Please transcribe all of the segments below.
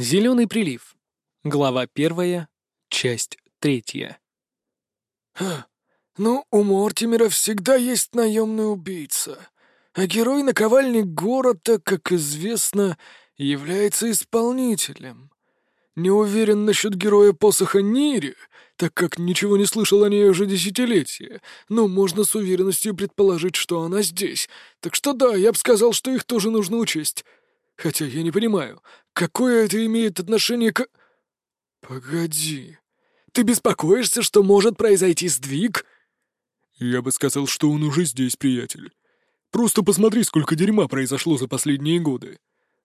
Зеленый прилив. Глава первая, часть третья. Ну, у Мортимера всегда есть наемный убийца, а герой наковальни города, как известно, является исполнителем. Не уверен насчет героя посоха Нири, так как ничего не слышал о ней уже десятилетия, но можно с уверенностью предположить, что она здесь. Так что да, я бы сказал, что их тоже нужно учесть. Хотя я не понимаю, какое это имеет отношение к... Погоди. Ты беспокоишься, что может произойти сдвиг? Я бы сказал, что он уже здесь, приятель. Просто посмотри, сколько дерьма произошло за последние годы.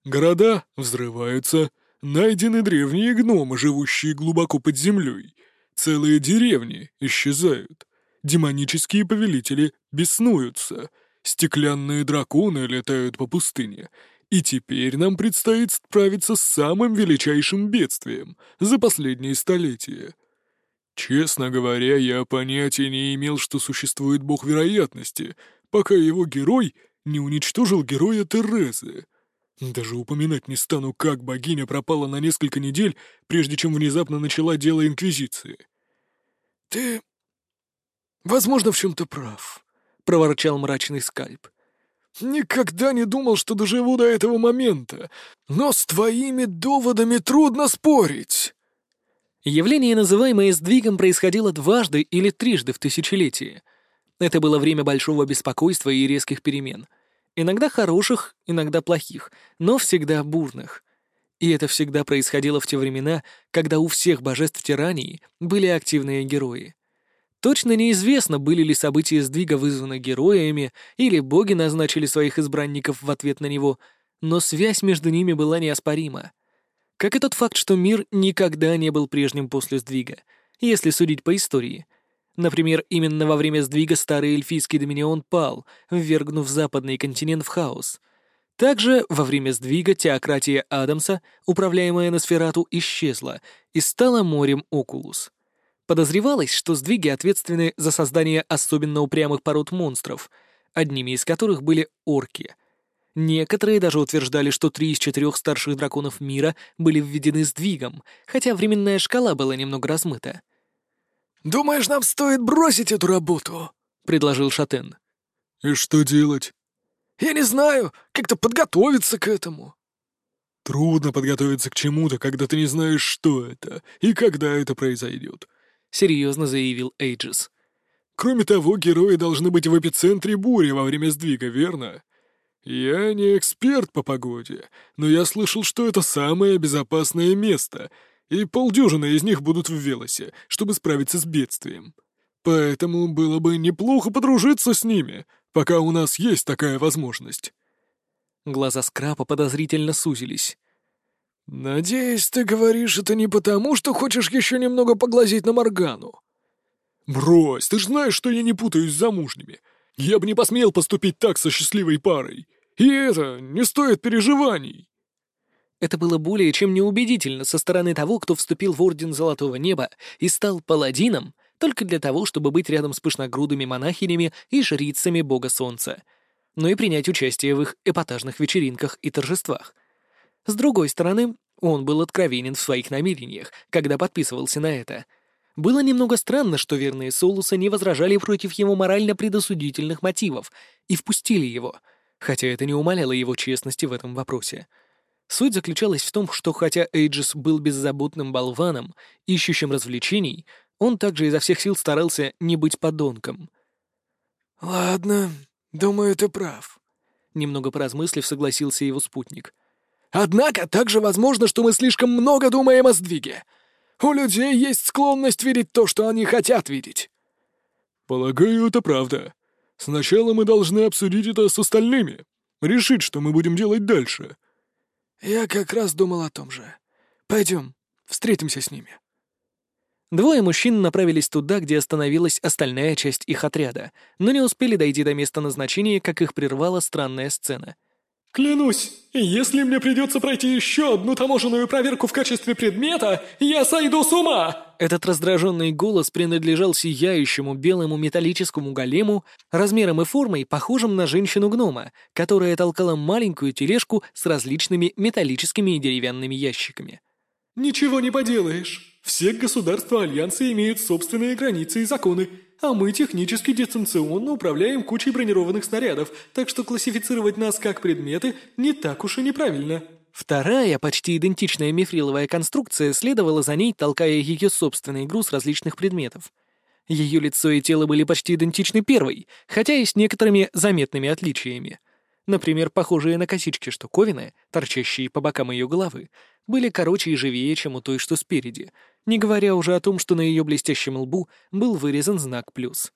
Города взрываются, найдены древние гномы, живущие глубоко под землей. Целые деревни исчезают. Демонические повелители беснуются. Стеклянные драконы летают по пустыне. И теперь нам предстоит справиться с самым величайшим бедствием за последние столетия. Честно говоря, я понятия не имел, что существует бог вероятности, пока его герой не уничтожил героя Терезы. Даже упоминать не стану, как богиня пропала на несколько недель, прежде чем внезапно начала дело Инквизиции. «Ты, возможно, в чем-то прав», — проворчал мрачный скальп. «Никогда не думал, что доживу до этого момента, но с твоими доводами трудно спорить». Явление, называемое сдвигом, происходило дважды или трижды в тысячелетии. Это было время большого беспокойства и резких перемен — Иногда хороших, иногда плохих, но всегда бурных. И это всегда происходило в те времена, когда у всех божеств тирании были активные герои. Точно неизвестно, были ли события сдвига вызваны героями, или боги назначили своих избранников в ответ на него, но связь между ними была неоспорима. Как и тот факт, что мир никогда не был прежним после сдвига, если судить по истории — Например, именно во время сдвига старый эльфийский доминион пал, ввергнув западный континент в хаос. Также во время сдвига теократия Адамса, управляемая Носферату, исчезла и стала морем Окулус. Подозревалось, что сдвиги ответственны за создание особенно упрямых пород монстров, одними из которых были орки. Некоторые даже утверждали, что три из четырех старших драконов мира были введены сдвигом, хотя временная шкала была немного размыта. «Думаешь, нам стоит бросить эту работу?» — предложил Шатен. «И что делать?» «Я не знаю, как-то подготовиться к этому». «Трудно подготовиться к чему-то, когда ты не знаешь, что это и когда это произойдет», — серьезно заявил Эйджис. «Кроме того, герои должны быть в эпицентре бури во время сдвига, верно? Я не эксперт по погоде, но я слышал, что это самое безопасное место — и полдюжины из них будут в Велосе, чтобы справиться с бедствием. Поэтому было бы неплохо подружиться с ними, пока у нас есть такая возможность». Глаза Скрапа подозрительно сузились. «Надеюсь, ты говоришь это не потому, что хочешь еще немного поглазеть на Моргану?» «Брось, ты ж знаешь, что я не путаюсь с замужними. Я бы не посмел поступить так со счастливой парой. И это не стоит переживаний». Это было более чем неубедительно со стороны того, кто вступил в Орден Золотого Неба и стал паладином только для того, чтобы быть рядом с пышногрудыми монахинями и жрицами Бога Солнца, но и принять участие в их эпатажных вечеринках и торжествах. С другой стороны, он был откровенен в своих намерениях, когда подписывался на это. Было немного странно, что верные Солуса не возражали против его морально предосудительных мотивов и впустили его, хотя это не умаляло его честности в этом вопросе. Суть заключалась в том, что хотя Эйджис был беззаботным болваном, ищущим развлечений, он также изо всех сил старался не быть подонком. «Ладно, думаю, ты прав», — немного поразмыслив, согласился его спутник. «Однако также возможно, что мы слишком много думаем о сдвиге. У людей есть склонность видеть то, что они хотят видеть». «Полагаю, это правда. Сначала мы должны обсудить это с остальными, решить, что мы будем делать дальше», «Я как раз думал о том же. Пойдем, встретимся с ними». Двое мужчин направились туда, где остановилась остальная часть их отряда, но не успели дойти до места назначения, как их прервала странная сцена. «Клянусь, если мне придется пройти еще одну таможенную проверку в качестве предмета, я сойду с ума!» Этот раздраженный голос принадлежал сияющему белому металлическому голему, размером и формой похожим на женщину-гнома, которая толкала маленькую тележку с различными металлическими и деревянными ящиками. «Ничего не поделаешь. Все государства Альянса имеют собственные границы и законы, а мы технически дистанционно управляем кучей бронированных снарядов, так что классифицировать нас как предметы не так уж и неправильно». Вторая, почти идентичная мифриловая конструкция следовала за ней, толкая ее собственный груз различных предметов. Ее лицо и тело были почти идентичны первой, хотя и с некоторыми заметными отличиями. Например, похожие на косички штуковины, торчащие по бокам ее головы, были короче и живее, чем у той, что спереди, не говоря уже о том, что на ее блестящем лбу был вырезан знак «плюс».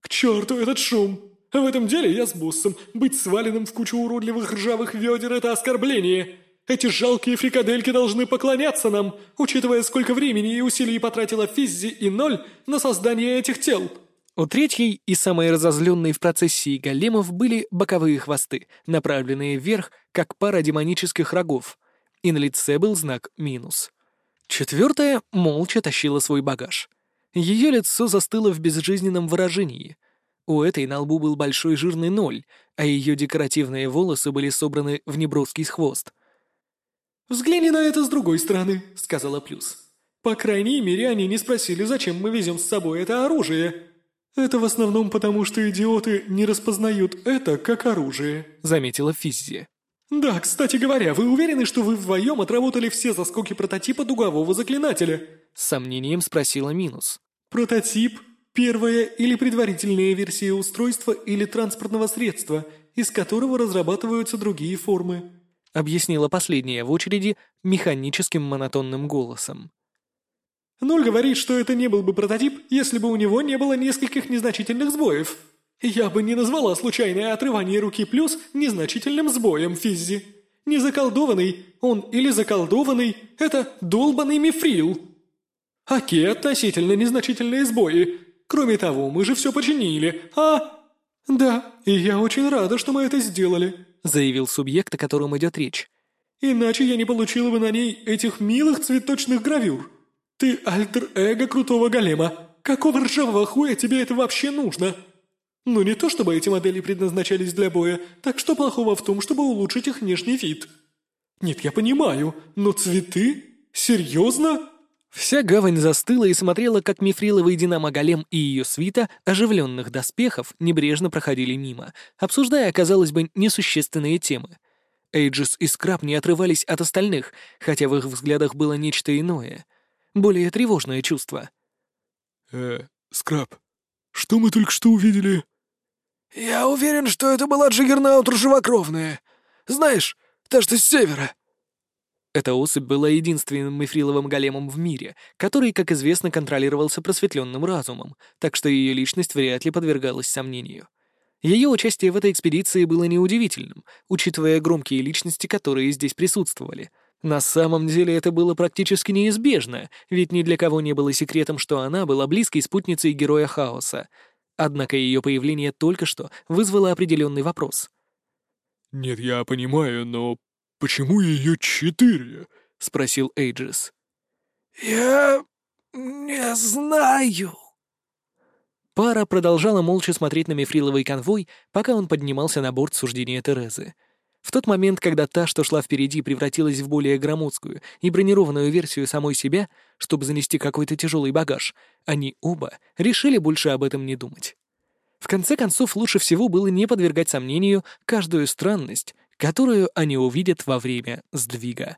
«К черту этот шум! В этом деле я с боссом. Быть сваленным в кучу уродливых ржавых ведер — это оскорбление. Эти жалкие фрикадельки должны поклоняться нам, учитывая, сколько времени и усилий потратила Физзи и Ноль на создание этих тел». У третьей и самой разозленной в процессии големов были боковые хвосты, направленные вверх, как пара демонических рогов, и на лице был знак «минус». Четвертая молча тащила свой багаж. Ее лицо застыло в безжизненном выражении. У этой на лбу был большой жирный ноль, а ее декоративные волосы были собраны в неброский хвост. «Взгляни на это с другой стороны», — сказала Плюс. «По крайней мере, они не спросили, зачем мы везем с собой это оружие». «Это в основном потому, что идиоты не распознают это как оружие», — заметила Физзи. «Да, кстати говоря, вы уверены, что вы вдвоем отработали все заскоки прототипа дугового заклинателя?» С сомнением спросила Минус. «Прототип — первая или предварительная версия устройства или транспортного средства, из которого разрабатываются другие формы», объяснила последняя в очереди механическим монотонным голосом. Ноль говорит, что это не был бы прототип, если бы у него не было нескольких незначительных сбоев. Я бы не назвала случайное отрывание руки плюс незначительным сбоем Физзи. Не заколдованный, он или заколдованный, это долбанный мифрил. Окей, относительно незначительные сбои. Кроме того, мы же все починили, а... Да, и я очень рада, что мы это сделали, заявил субъект, о котором идет речь. Иначе я не получила бы на ней этих милых цветочных гравюр. «Ты альтер-эго крутого голема. Какого ржавого хуя тебе это вообще нужно?» «Ну не то чтобы эти модели предназначались для боя, так что плохого в том, чтобы улучшить их внешний вид?» «Нет, я понимаю, но цветы? Серьезно?» Вся гавань застыла и смотрела, как мифриловый динамо-голем и ее свита оживленных доспехов небрежно проходили мимо, обсуждая, казалось бы, несущественные темы. Эйджис и Скраб не отрывались от остальных, хотя в их взглядах было нечто иное — более тревожное чувство. «Э, Скраб, что мы только что увидели?» «Я уверен, что это была Джиггернаут ржавокровная. Знаешь, та, что с севера». Эта особь была единственным мифриловым големом в мире, который, как известно, контролировался просветленным разумом, так что ее личность вряд ли подвергалась сомнению. Ее участие в этой экспедиции было неудивительным, учитывая громкие личности, которые здесь присутствовали — на самом деле это было практически неизбежно, ведь ни для кого не было секретом, что она была близкой спутницей героя Хаоса. Однако ее появление только что вызвало определенный вопрос. «Нет, я понимаю, но почему ее четыре?» — спросил Эйджис. «Я не знаю». Пара продолжала молча смотреть на мифриловый конвой, пока он поднимался на борт суждения Терезы. В тот момент, когда та, что шла впереди, превратилась в более громоздкую и бронированную версию самой себя, чтобы занести какой-то тяжелый багаж, они оба решили больше об этом не думать. В конце концов, лучше всего было не подвергать сомнению каждую странность, которую они увидят во время сдвига.